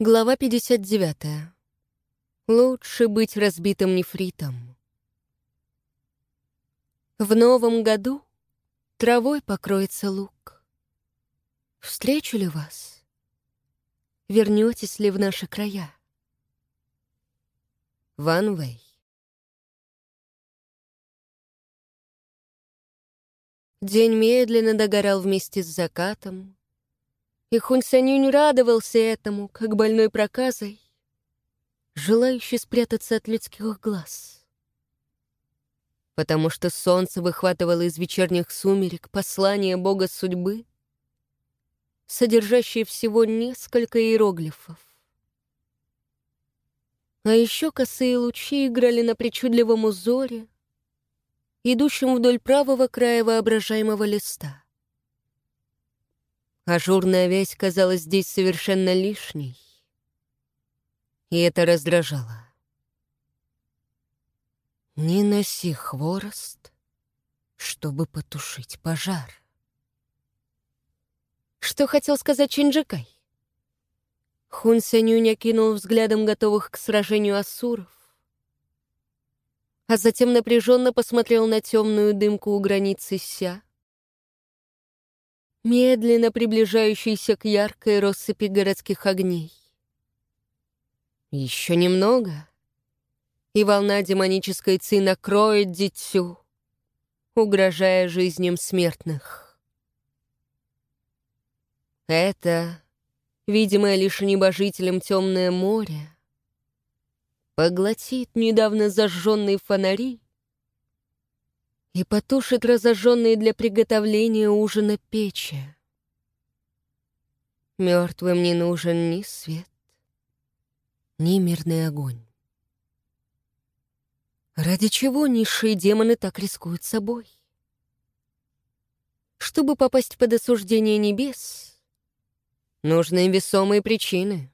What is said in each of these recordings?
Глава 59. Лучше быть разбитым нефритом. В новом году травой покроется луг. Встречу ли вас? Вернетесь ли в наши края? Ван Вэй. День медленно догорал вместе с закатом, и Хунь Санюнь радовался этому, как больной проказой, желающий спрятаться от людских глаз. Потому что солнце выхватывало из вечерних сумерек послание бога судьбы, содержащее всего несколько иероглифов. А еще косые лучи играли на причудливом узоре, идущем вдоль правого края воображаемого листа. Ажурная вязь казалась здесь совершенно лишней. И это раздражало. Не носи хворост, чтобы потушить пожар. Что хотел сказать Чинджикай? Хун Сянюнь окинул взглядом готовых к сражению асуров, а затем напряженно посмотрел на темную дымку у границы Ся медленно приближающийся к яркой россыпи городских огней. Еще немного, и волна демонической ци накроет дитю, угрожая жизням смертных. Это, видимое лишь небожителем темное море, поглотит недавно зажженные фонари и потушит разожженные для приготовления ужина печи. Мертвым не нужен ни свет, ни мирный огонь. Ради чего низшие демоны так рискуют собой? Чтобы попасть под осуждение небес, нужны весомые причины.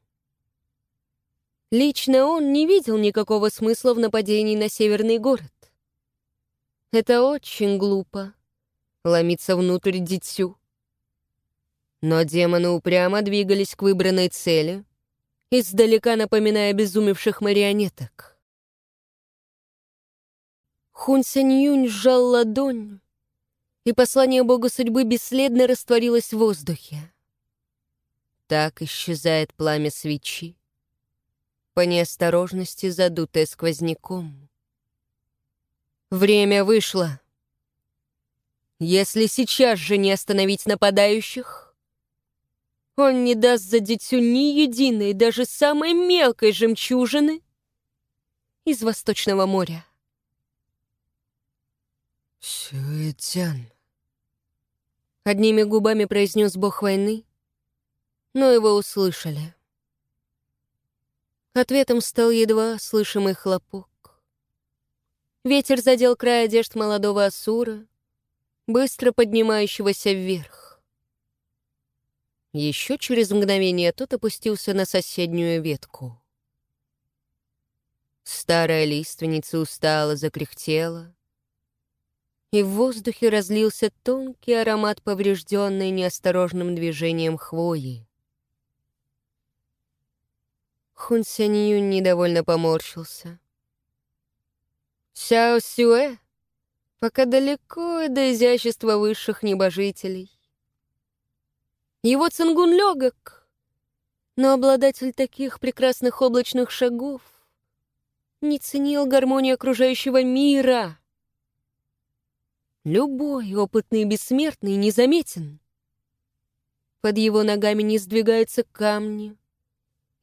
Лично он не видел никакого смысла в нападении на северный город. Это очень глупо — ломиться внутрь дитю. Но демоны упрямо двигались к выбранной цели, издалека напоминая обезумевших марионеток. Хун Сянь сжал ладонь, и послание бога судьбы бесследно растворилось в воздухе. Так исчезает пламя свечи, по неосторожности задутое сквозняком. Время вышло. Если сейчас же не остановить нападающих, он не даст за дитю ни единой, даже самой мелкой жемчужины из Восточного моря. Сюэтян. Одними губами произнес бог войны, но его услышали. Ответом стал едва слышимый хлопок. Ветер задел край одежд молодого Асура, быстро поднимающегося вверх. Еще через мгновение тот опустился на соседнюю ветку. Старая лиственница устало закряхтела, и в воздухе разлился тонкий аромат поврежденной неосторожным движением хвои. Хун недовольно поморщился. Сяо Сюэ пока далеко до изящества высших небожителей. Его цингун легок, но обладатель таких прекрасных облачных шагов не ценил гармонию окружающего мира. Любой опытный бессмертный незаметен. Под его ногами не сдвигаются камни,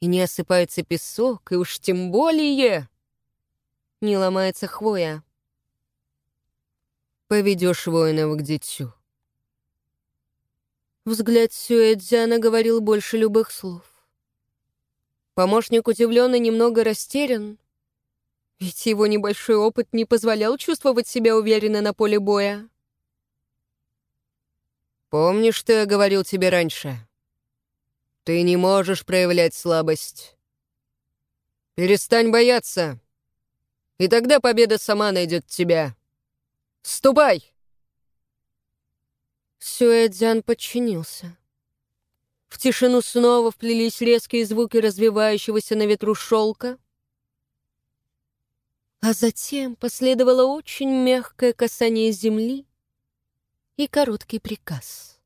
и не осыпается песок, и уж тем более не ломается хвоя. Поведешь воинов к дитю. Взгляд Сюэдзяна говорил больше любых слов. Помощник удивлен и немного растерян, ведь его небольшой опыт не позволял чувствовать себя уверенно на поле боя. «Помнишь, что я говорил тебе раньше? Ты не можешь проявлять слабость. Перестань бояться!» И тогда победа сама найдет тебя. Ступай!» Сюэдзян подчинился. В тишину снова вплелись резкие звуки развивающегося на ветру шелка. А затем последовало очень мягкое касание земли и короткий приказ.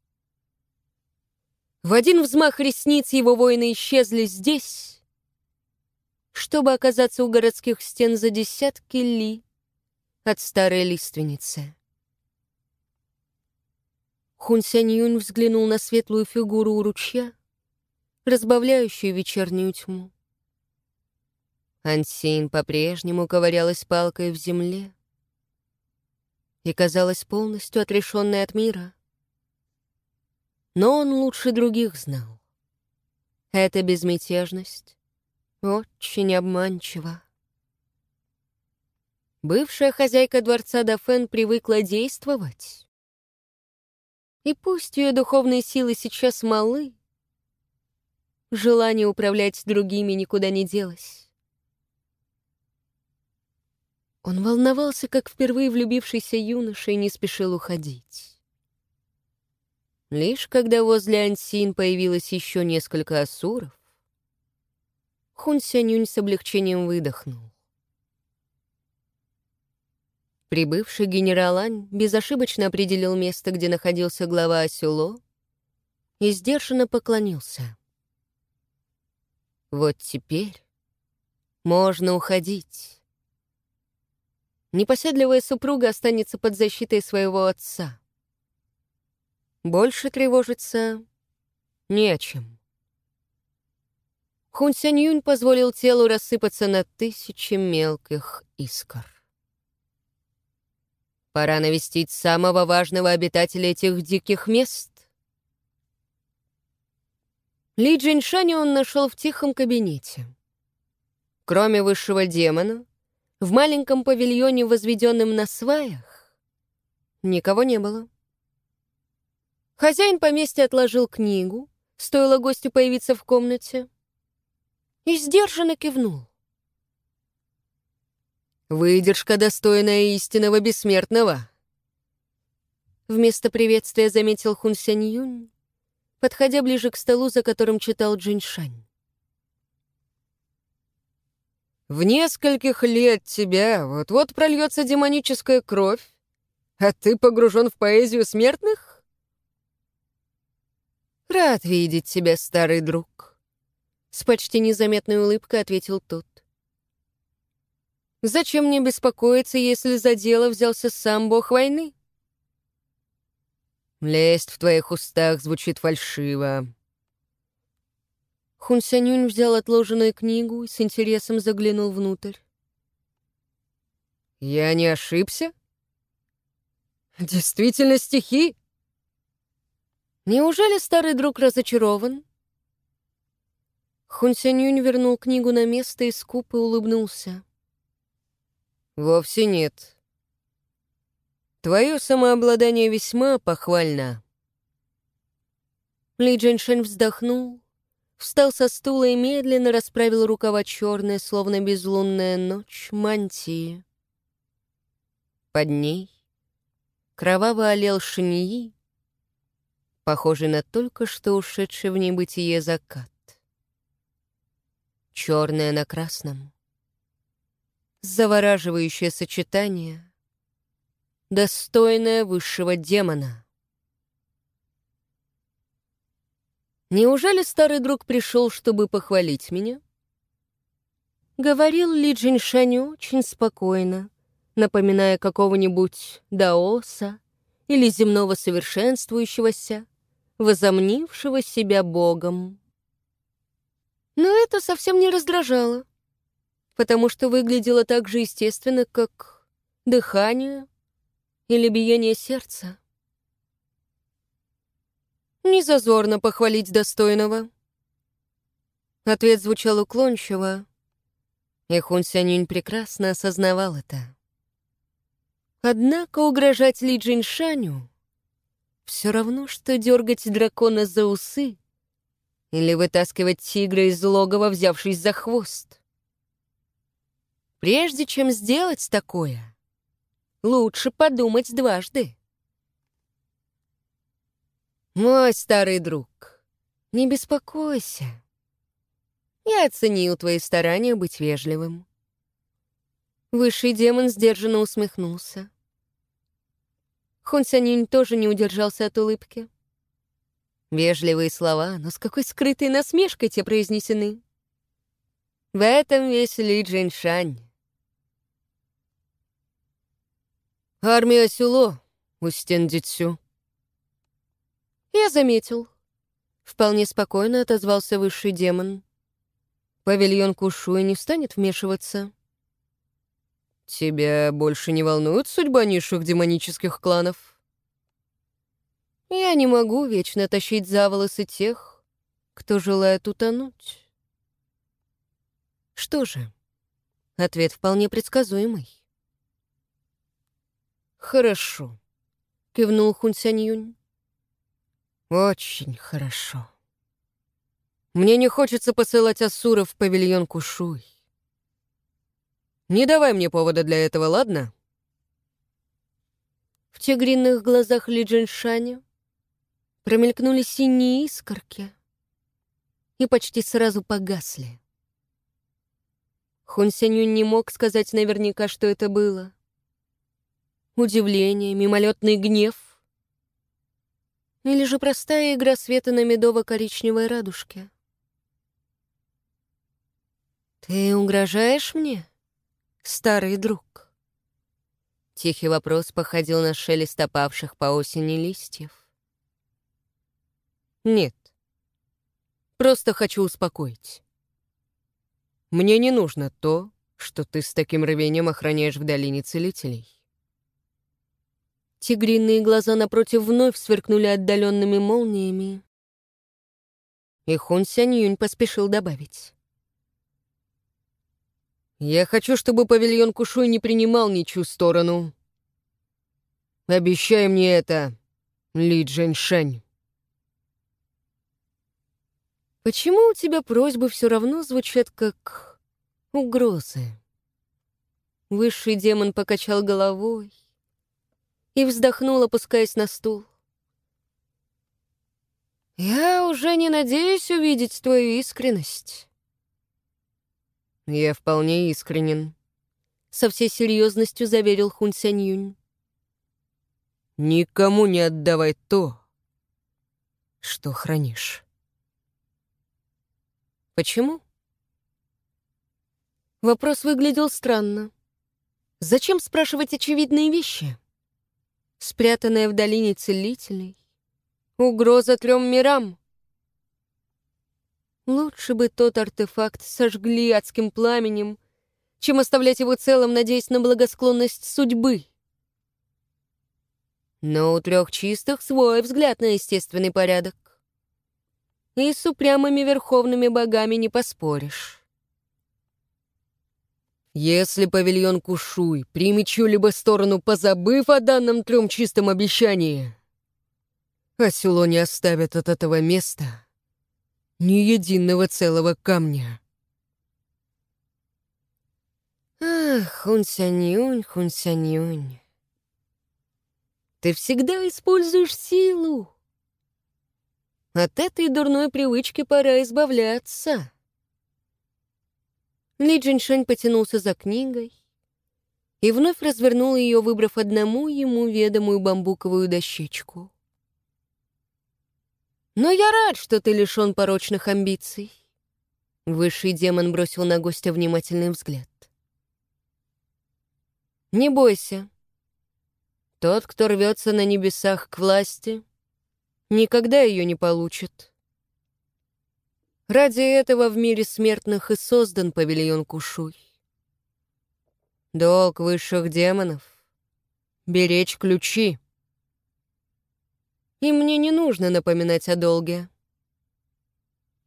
В один взмах ресниц его воины исчезли здесь, чтобы оказаться у городских стен за десятки ли от старой лиственницы. Хун Сянь Юнь взглянул на светлую фигуру у ручья, разбавляющую вечернюю тьму. Ансин по-прежнему ковырялась палкой в земле и казалась полностью отрешенной от мира. Но он лучше других знал. Эта безмятежность очень обманчива. Бывшая хозяйка дворца Дафен привыкла действовать. И пусть ее духовные силы сейчас малы, желание управлять другими никуда не делось. Он волновался, как впервые влюбившийся юноша, и не спешил уходить. Лишь когда возле Ансин появилось еще несколько асуров, Хун Сянюнь с облегчением выдохнул. Прибывший генерал Ань безошибочно определил место, где находился глава Асюло, и сдержанно поклонился. Вот теперь можно уходить. Непоседливая супруга останется под защитой своего отца. Больше тревожиться не о чем. Хун Сянь Юнь позволил телу рассыпаться на тысячи мелких искр. Пора навестить самого важного обитателя этих диких мест. Ли Джиншаня он нашел в тихом кабинете. Кроме высшего демона, в маленьком павильоне, возведенном на сваях, никого не было. Хозяин поместья отложил книгу, стоило гостю появиться в комнате, и сдержанно кивнул. Выдержка, достойная истинного бессмертного. Вместо приветствия заметил Хун Сянь Юнь, подходя ближе к столу, за которым читал Джиншань. В нескольких лет тебя вот-вот прольется демоническая кровь, а ты погружен в поэзию смертных? Рад видеть тебя, старый друг. С почти незаметной улыбкой ответил тот. Зачем мне беспокоиться, если за дело взялся сам бог войны? Лесть в твоих устах звучит фальшиво. Хун Сянюнь взял отложенную книгу и с интересом заглянул внутрь. «Я не ошибся? Действительно стихи?» «Неужели старый друг разочарован?» Хун Сянюнь вернул книгу на место и скупо улыбнулся. Вовсе нет. Твое самообладание весьма похвально. Ли Джиншень вздохнул, встал со стула и медленно расправил рукава черной, словно безлунная ночь, мантии. Под ней кроваво олел шиньи, похожий на только что ушедший в небытие закат. Черное на красном — Завораживающее сочетание, достойное высшего демона. Неужели старый друг пришел, чтобы похвалить меня? Говорил Ли Джиншань очень спокойно, напоминая какого-нибудь даоса или земного совершенствующегося, возомнившего себя богом. Но это совсем не раздражало потому что выглядело так же естественно, как дыхание или биение сердца. Не зазорно похвалить достойного. Ответ звучал уклончиво, и Хун Сянюнь прекрасно осознавал это. Однако угрожать Ли Джиншаню все равно, что дергать дракона за усы или вытаскивать тигра из логова, взявшись за хвост. Прежде чем сделать такое, лучше подумать дважды. Мой старый друг, Не беспокойся. Я оценил твои старания быть вежливым. Высший демон сдержанно усмехнулся. Сянюнь тоже не удержался от улыбки. Вежливые слова, но с какой скрытой насмешкой те произнесены. В этом весь Ли Джиншань. Армия Сюло у стен Дитсю. Я заметил. Вполне спокойно отозвался высший демон. Павильон Кушуи не станет вмешиваться. Тебя больше не волнует судьба низших демонических кланов? Я не могу вечно тащить за волосы тех, кто желает утонуть. Что же, ответ вполне предсказуемый. «Хорошо», — кивнул Хун «Очень хорошо. Мне не хочется посылать Асура в павильон Кушуй. Не давай мне повода для этого, ладно?» В тигриных глазах Ли Джиншаня промелькнули синие искорки и почти сразу погасли. Хун Сянюнь не мог сказать наверняка, что это было. Удивление, мимолетный гнев или же простая игра света на медово-коричневой радужке. «Ты угрожаешь мне, старый друг?» Тихий вопрос походил на шелест опавших по осени листьев. Нет. Просто хочу успокоить. Мне не нужно то, что ты с таким рвением охраняешь в долине целителей. Тигриные глаза напротив вновь сверкнули отдаленными молниями. И Хун Сянь поспешил добавить. «Я хочу, чтобы павильон Кушуй не принимал ничью сторону. Обещай мне это, Ли Джэньшань». Почему у тебя просьбы все равно звучат как угрозы? Высший демон покачал головой и вздохнул, опускаясь на стул. «Я уже не надеюсь увидеть твою искренность». «Я вполне искренен», — со всей серьезностью заверил Хун Сянь Юнь. «Никому не отдавай то, что хранишь». Почему? Вопрос выглядел странно. Зачем спрашивать очевидные вещи? Спрятанная в долине целителей. Угроза трем мирам. Лучше бы тот артефакт сожгли адским пламенем, чем оставлять его целым, надеясь на благосклонность судьбы. Но у трех чистых свой взгляд на естественный порядок и с упрямыми верховными богами не поспоришь. Если павильон Кушуй примет чью-либо сторону, позабыв о данном трем чистом обещании, Асюло не оставит от этого места ни единого целого камня. Ах, Хунсянюнь, Хунсянюнь. Ты всегда используешь силу. От этой дурной привычки пора избавляться. Ли Джиншань потянулся за книгой и вновь развернул ее, выбрав одному ему ведомую бамбуковую дощечку. «Но я рад, что ты лишен порочных амбиций». Высший демон бросил на гостя внимательный взгляд. «Не бойся. Тот, кто рвется на небесах к власти, никогда ее не получит. Ради этого в мире смертных и создан павильон Кушуй. Долг высших демонов — беречь ключи. И мне не нужно напоминать о долге.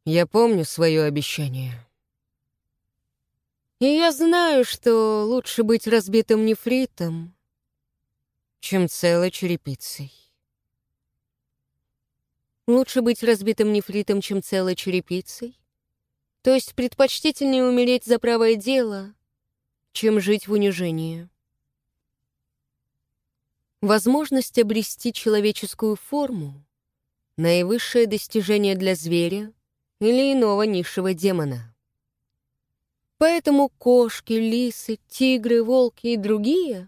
Я помню свое обещание. И я знаю, что лучше быть разбитым нефритом, чем целой черепицей. Лучше быть разбитым нефритом, чем целой черепицей? То есть предпочтительнее умереть за правое дело, чем жить в унижении. Возможность обрести человеческую форму наивысшее достижение для зверя или иного низшего демона. Поэтому кошки, лисы, тигры, волки и другие,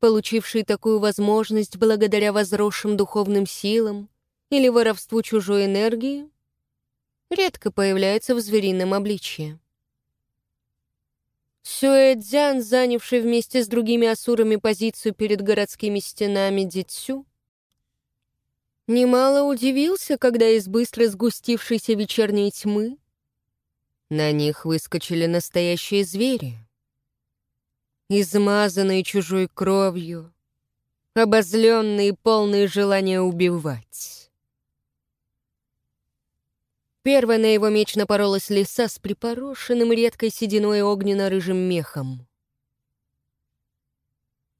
получившие такую возможность благодаря возросшим духовным силам или воровству чужой энергии, редко появляются в зверином обличье. Сюэцзян, занявший вместе с другими асурами позицию перед городскими стенами Дитсю, Немало удивился, когда из быстро сгустившейся вечерней тьмы на них выскочили настоящие звери. Измазанные чужой кровью, обозленные, полные желания убивать. Первой на его меч напоролась лиса с припорошенным редкой сединой огненно-рыжим мехом.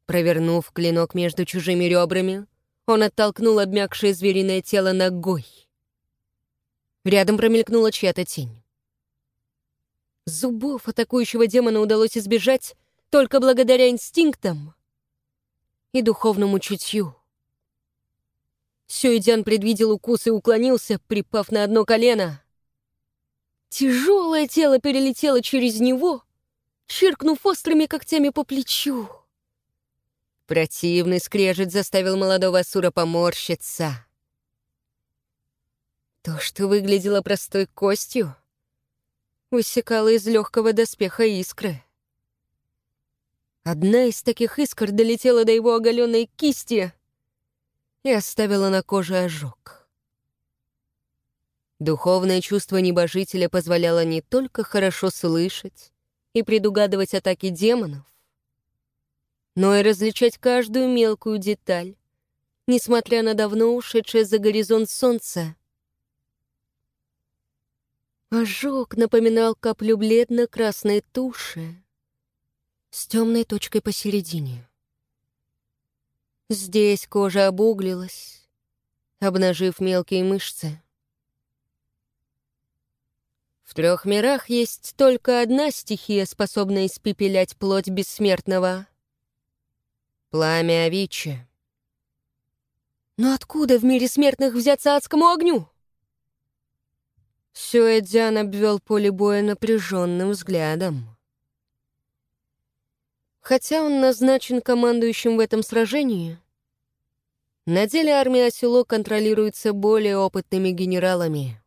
Провернув клинок между чужими ребрами, он оттолкнул обмякшее звериное тело ногой. Рядом промелькнула чья-то тень. Зубов атакующего демона удалось избежать только благодаря инстинктам и духовному чутью. Сюэдян предвидел укус и уклонился, припав на одно колено. Тяжелое тело перелетело через него, чиркнув острыми когтями по плечу. Противный скрежет заставил молодого Асура поморщиться. То, что выглядело простой костью, высекало из легкого доспеха искры. Одна из таких искр долетела до его оголенной кисти и оставила на коже ожог. Духовное чувство небожителя позволяло не только хорошо слышать и предугадывать атаки демонов, но и различать каждую мелкую деталь, несмотря на давно ушедшее за горизонт солнце. Ожог напоминал каплю бледно-красной туши с темной точкой посередине. Здесь кожа обуглилась, обнажив мелкие мышцы. В трех мирах есть только одна стихия, способная испепелять плоть бессмертного — Пламя Авичи. Но откуда в мире смертных взяться адскому огню? Сюэдзян обвел поле боя напряженным взглядом. Хотя он назначен командующим в этом сражении, на деле армия Сюло контролируется более опытными генералами.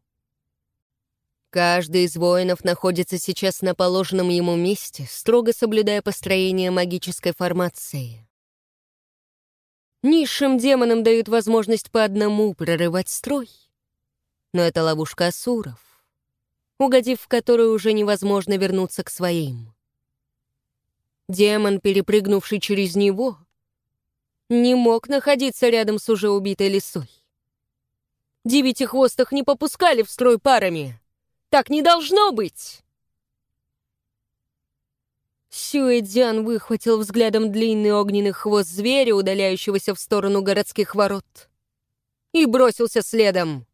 Каждый из воинов находится сейчас на положенном ему месте, строго соблюдая построение магической формации. Низшим демонам дают возможность по одному прорывать строй. Но это ловушка асуров, угодив в которую уже невозможно вернуться к своим. Демон, перепрыгнувший через него, не мог находиться рядом с уже убитой лисой. Девятихвостых не попускали в строй парами. Так не должно быть! Сюэдзян выхватил взглядом длинный огненный хвост зверя, удаляющегося в сторону городских ворот, и бросился следом.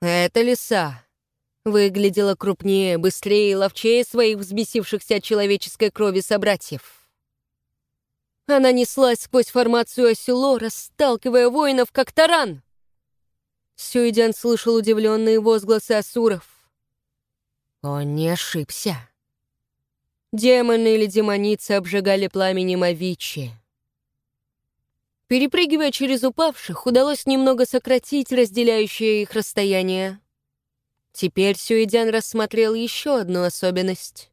Эта лиса выглядела крупнее, быстрее и ловчее своих взбесившихся от человеческой крови собратьев. Она неслась сквозь формацию осело, расталкивая воинов, как таран. Сюэдян слышал удивленные возгласы асуров. Он не ошибся. Демоны или демоницы обжигали пламенем Авичи. Перепрыгивая через упавших, удалось немного сократить разделяющее их расстояние. Теперь Сюэдян рассмотрел еще одну особенность.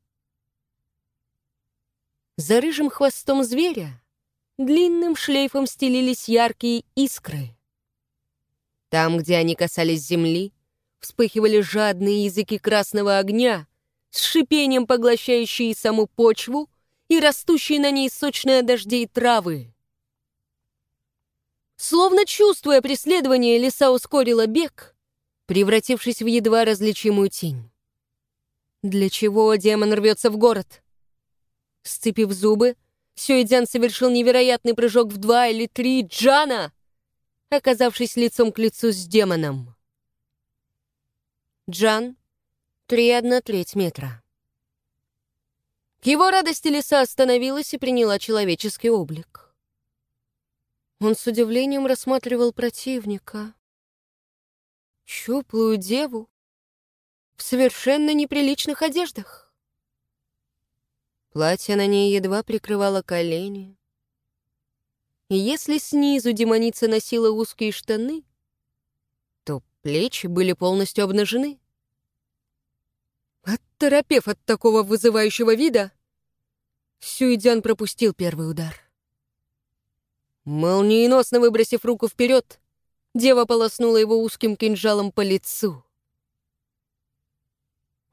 За рыжим хвостом зверя длинным шлейфом стелились яркие искры. Там, где они касались земли, вспыхивали жадные языки красного огня — с шипением поглощающие саму почву и растущие на ней сочные дождей травы. Словно чувствуя преследование, лиса ускорила бег, превратившись в едва различимую тень. Для чего демон рвется в город? Сцепив зубы, Сюэдзян совершил невероятный прыжок в два или три джана, оказавшись лицом к лицу с демоном. Джан Три одна треть метра. К его радости лиса остановилась и приняла человеческий облик. Он с удивлением рассматривал противника. Щуплую деву в совершенно неприличных одеждах. Платье на ней едва прикрывало колени. И если снизу демоница носила узкие штаны, то плечи были полностью обнажены. Оторопев от такого вызывающего вида, Сюидзян пропустил первый удар. Молниеносно выбросив руку вперед, дева полоснула его узким кинжалом по лицу.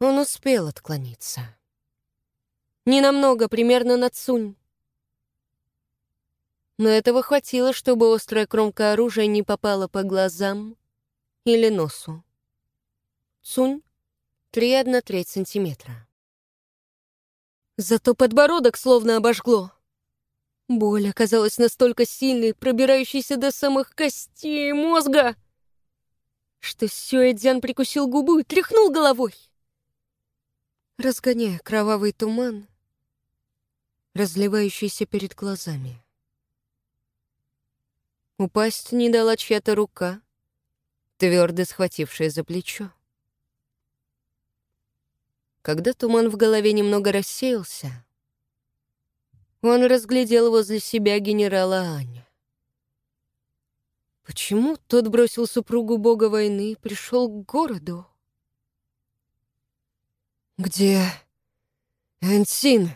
Он успел отклониться. Ненамного, примерно на цунь. Но этого хватило, чтобы острая кромка оружия не попала по глазам или носу. Цунь — три одна треть сантиметра. Зато подбородок словно обожгло. Боль оказалась настолько сильной, пробирающейся до самых костей мозга, что Сюэдзян прикусил губу и тряхнул головой. Разгоняя кровавый туман, разливающийся перед глазами. Упасть не дала чья-то рука, твердо схватившая за плечо. Когда туман в голове немного рассеялся, он разглядел возле себя генерала Аня. Почему тот бросил супругу бога войны и пришел к городу? «Где Энсин?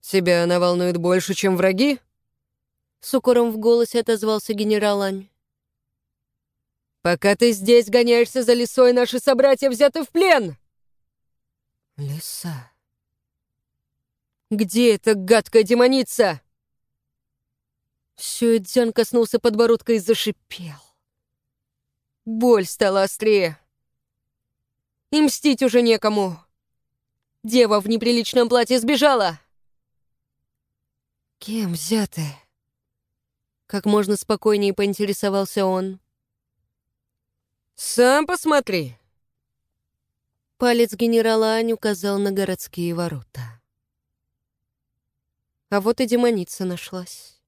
Тебя она волнует больше, чем враги?» С укором в голосе отозвался генерал Ань. «Пока ты здесь гоняешься за лесой, наши собратья взяты в плен!» Лиса. Где эта гадкая демоница? Сюэдзян коснулся подбородка и зашипел. Боль стала острее. И мстить уже некому. Дева в неприличном платье сбежала. Кем взяты? Как можно спокойнее поинтересовался он. «Сам посмотри», Палец генерала Ань указал на городские ворота. А вот и демоница нашлась.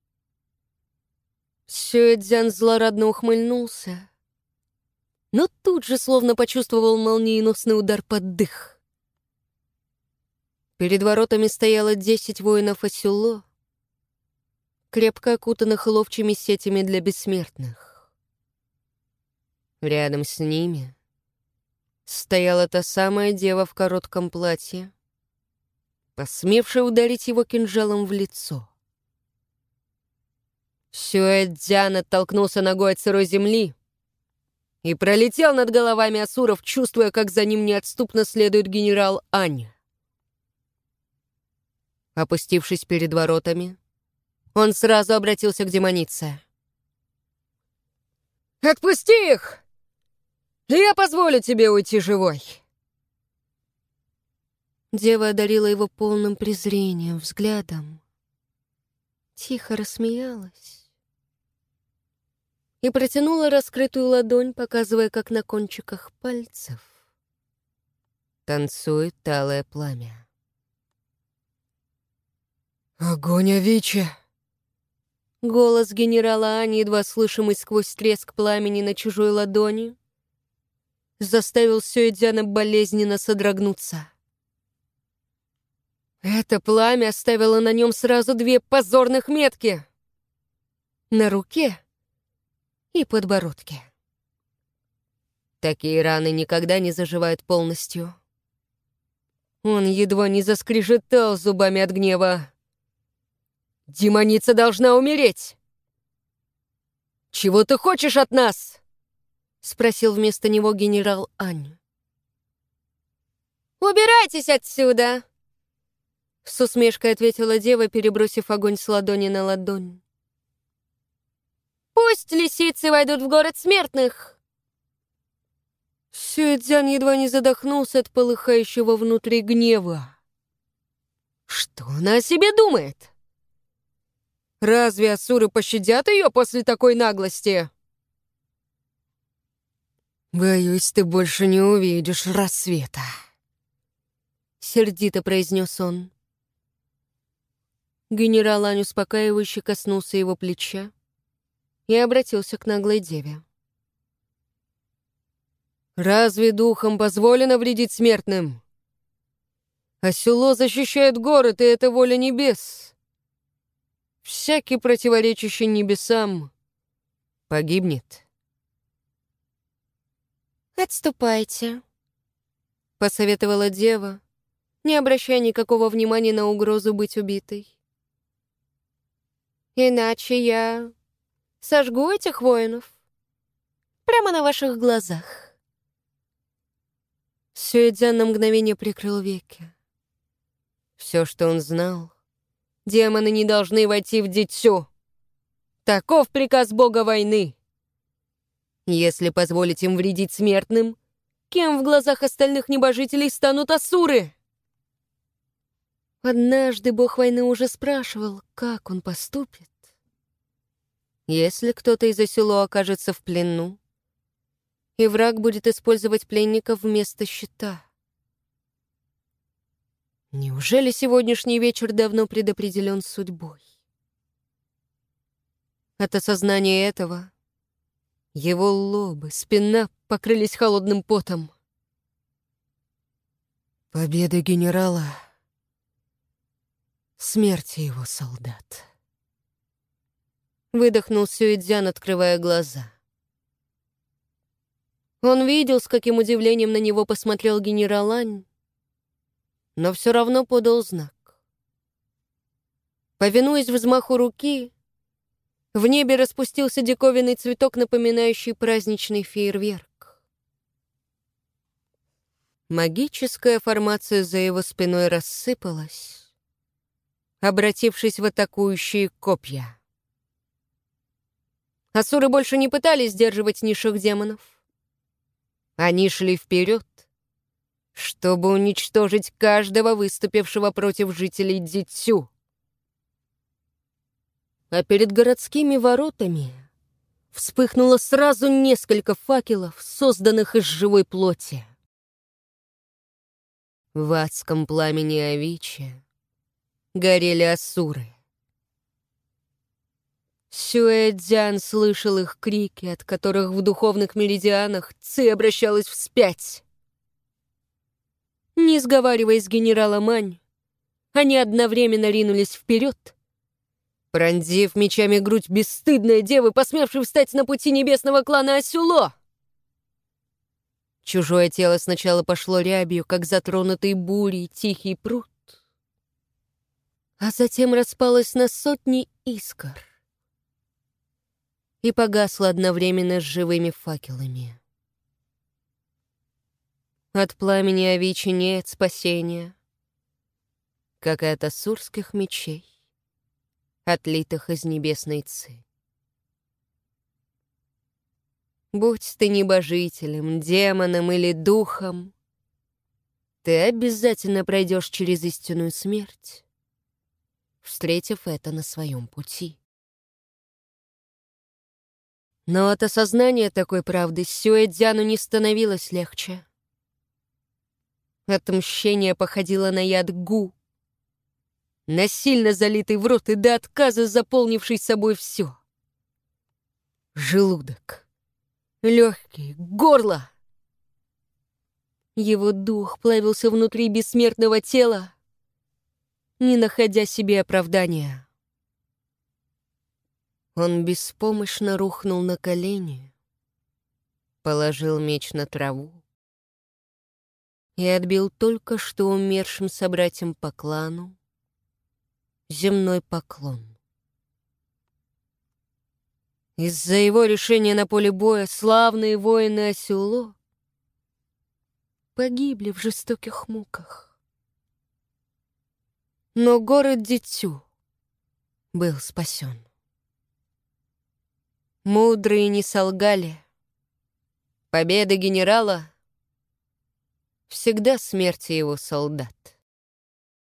Сюэдзян злорадно ухмыльнулся, но тут же словно почувствовал молниеносный удар под дых. Перед воротами стояло десять воинов Асюло, крепко окутанных ловчими сетями для бессмертных. Рядом с ними стояла та самая дева в коротком платье, посмевшая ударить его кинжалом в лицо. Сюэдзян оттолкнулся ногой от сырой земли и пролетел над головами асуров, чувствуя, как за ним неотступно следует генерал Ань. Опустившись перед воротами, он сразу обратился к демонице. «Отпусти их!» Я позволю тебе уйти живой!» Дева одарила его полным презрением, взглядом. Тихо рассмеялась и протянула раскрытую ладонь, показывая, как на кончиках пальцев танцует талое пламя. «Огонь Авичи!» Голос генерала Ани, едва слышимый сквозь треск пламени на чужой ладони, заставил Сюэдзяна болезненно содрогнуться. Это пламя оставило на нем сразу две позорных метки. На руке и подбородке. Такие раны никогда не заживают полностью. Он едва не заскрежетал зубами от гнева. «Демоница должна умереть!» «Чего ты хочешь от нас?» — спросил вместо него генерал Ань. «Убирайтесь отсюда!» С усмешкой ответила дева, перебросив огонь с ладони на ладонь. «Пусть лисицы войдут в город смертных!» Сюэцзян едва не задохнулся от полыхающего внутри гнева. Что она о себе думает? Разве асуры пощадят ее после такой наглости? «Боюсь, ты больше не увидишь рассвета», — сердито произнес он. Генерал Ань успокаивающе коснулся его плеча и обратился к наглой деве. Разве духом позволено вредить смертным? Осело защищает город, и это воля небес. Всякий противоречащий небесам погибнет. «Отступайте», — посоветовала дева, не обращая никакого внимания на угрозу быть убитой. «Иначе я сожгу этих воинов прямо на ваших глазах». Сюэдзян на мгновение прикрыл веки. Все, что он знал, демоны не должны войти в дитю. Таков приказ бога войны. Если позволить им вредить смертным, кем в глазах остальных небожителей станут асуры? Однажды бог войны уже спрашивал, как он поступит. Если кто-то из Асюло окажется в плену, и враг будет использовать пленников вместо щита. Неужели сегодняшний вечер давно предопределен судьбой? От осознания этого его лобы, спина покрылись холодным потом. Победа генерала, смерти его солдат. Выдохнул Сюэдзян, открывая глаза. Он видел, с каким удивлением на него посмотрел генерал Ань, но все равно подал знак. Повинуясь взмаху руки, в небе распустился диковинный цветок, напоминающий праздничный фейерверк. Магическая формация за его спиной рассыпалась, обратившись в атакующие копья. Асуры больше не пытались сдерживать низших демонов. Они шли вперед, чтобы уничтожить каждого выступившего против жителей Дзитсю. А перед городскими воротами вспыхнуло сразу несколько факелов, созданных из живой плоти. В адском пламени Авичи горели асуры. Сюэдзян слышал их крики, от которых в духовных меридианах Ци обращалась вспять. Не сговариваясь с генералом Ань, они одновременно ринулись вперед, пронзив мечами грудь бесстыдной девы, посмевшей встать на пути небесного клана Асюло. Чужое тело сначала пошло рябью, как затронутый бурей тихий пруд, а затем распалось на сотни искр и погасло одновременно с живыми факелами. От пламени Авичи нет спасения, как и от асурских мечей, отлитых из небесной ци. Будь ты небожителем, демоном или духом, ты обязательно пройдешь через истинную смерть, встретив это на своем пути. Но от осознания такой правды Сюэдзяну не становилось легче. Отмщение походило на яд гу, насильно залитый в рот и до отказа заполнивший собой все. Желудок, легкие, горло. Его дух плавился внутри бессмертного тела, не находя себе оправдания. Он беспомощно рухнул на колени, положил меч на траву, и отбил только что умершим собратьям по клану земной поклон. Из-за его решения на поле боя славные воины Осюло погибли в жестоких муках. Но город Дитю был спасен. Мудрые не солгали. Победа генерала — всегда смерти его солдат.